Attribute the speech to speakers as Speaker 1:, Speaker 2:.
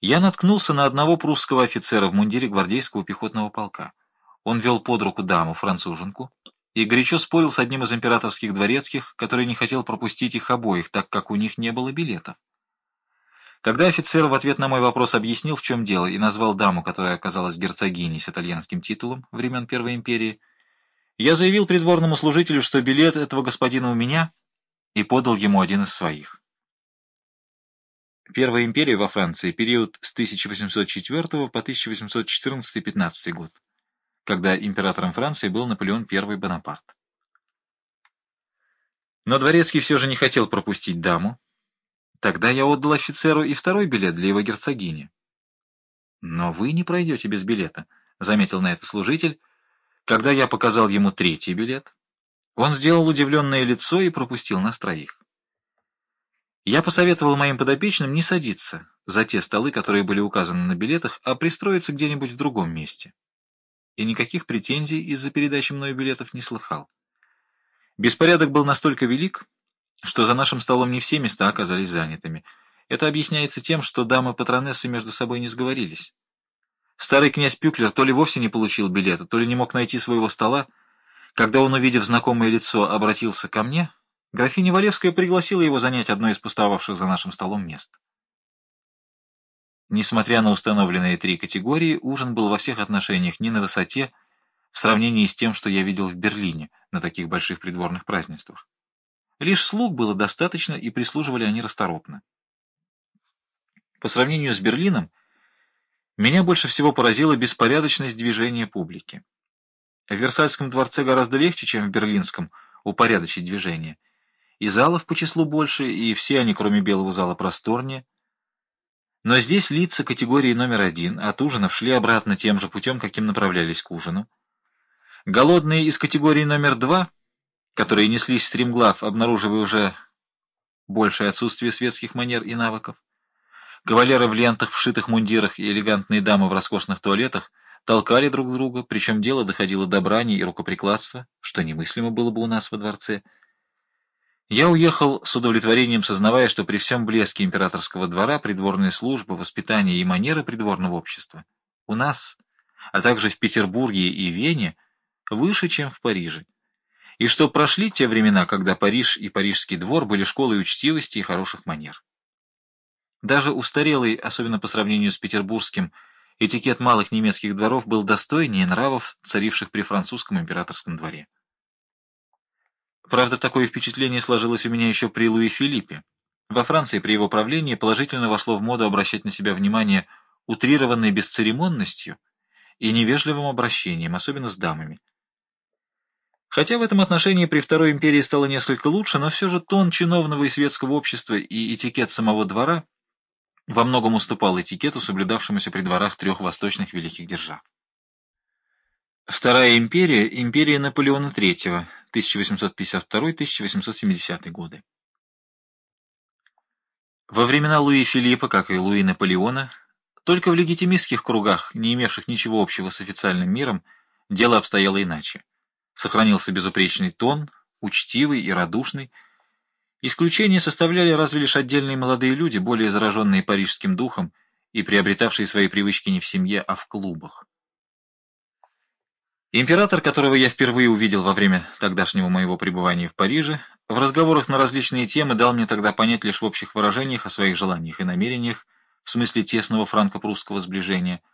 Speaker 1: я наткнулся на одного прусского офицера в мундире гвардейского пехотного полка. Он вел под руку даму, француженку, и горячо спорил с одним из императорских дворецких, который не хотел пропустить их обоих, так как у них не было билетов. Тогда офицер в ответ на мой вопрос объяснил, в чем дело, и назвал даму, которая оказалась герцогиней с итальянским титулом времен Первой империи. Я заявил придворному служителю, что билет этого господина у меня, и подал ему один из своих. Первая империя во Франции, период с 1804 по 1814-15 год, когда императором Франции был Наполеон I Бонапарт. Но Дворецкий все же не хотел пропустить даму. Тогда я отдал офицеру и второй билет для его герцогини. «Но вы не пройдете без билета», — заметил на это служитель. Когда я показал ему третий билет, он сделал удивленное лицо и пропустил нас троих. Я посоветовал моим подопечным не садиться за те столы, которые были указаны на билетах, а пристроиться где-нибудь в другом месте. И никаких претензий из-за передачи мною билетов не слыхал. Беспорядок был настолько велик, что за нашим столом не все места оказались занятыми. Это объясняется тем, что дамы-патронессы между собой не сговорились. Старый князь Пюклер то ли вовсе не получил билета, то ли не мог найти своего стола. Когда он, увидев знакомое лицо, обратился ко мне — Графиня Валевская пригласила его занять одно из пустовавших за нашим столом мест. Несмотря на установленные три категории, ужин был во всех отношениях не на высоте в сравнении с тем, что я видел в Берлине на таких больших придворных празднествах. Лишь слуг было достаточно, и прислуживали они расторопно. По сравнению с Берлином, меня больше всего поразила беспорядочность движения публики. В Версальском дворце гораздо легче, чем в Берлинском, упорядочить движение – и залов по числу больше, и все они, кроме белого зала, просторнее. Но здесь лица категории номер один от ужинов шли обратно тем же путем, каким направлялись к ужину. Голодные из категории номер два, которые неслись стремглав, обнаруживая уже большее отсутствие светских манер и навыков. Кавалеры в лентах, вшитых мундирах и элегантные дамы в роскошных туалетах толкали друг друга, причем дело доходило до брани и рукоприкладства, что немыслимо было бы у нас во дворце — я уехал с удовлетворением, сознавая, что при всем блеске императорского двора, придворной службы, воспитания и манеры придворного общества у нас, а также в Петербурге и Вене, выше, чем в Париже. И что прошли те времена, когда Париж и Парижский двор были школой учтивости и хороших манер. Даже устарелый, особенно по сравнению с петербургским, этикет малых немецких дворов был достойнее нравов, царивших при французском императорском дворе. Правда, такое впечатление сложилось у меня еще при Луи Филиппе. Во Франции при его правлении положительно вошло в моду обращать на себя внимание утрированной бесцеремонностью и невежливым обращением, особенно с дамами. Хотя в этом отношении при Второй империи стало несколько лучше, но все же тон чиновного и светского общества и этикет самого двора во многом уступал этикету, соблюдавшемуся при дворах трех восточных великих держав. Вторая империя – империя Наполеона III, 1852-1870 годы. Во времена Луи Филиппа, как и Луи Наполеона, только в легитимистских кругах, не имевших ничего общего с официальным миром, дело обстояло иначе. Сохранился безупречный тон, учтивый и радушный. Исключение составляли разве лишь отдельные молодые люди, более зараженные парижским духом и приобретавшие свои привычки не в семье, а в клубах. Император, которого я впервые увидел во время тогдашнего моего пребывания в Париже, в разговорах на различные темы дал мне тогда понять лишь в общих выражениях о своих желаниях и намерениях в смысле тесного франко-прусского сближения –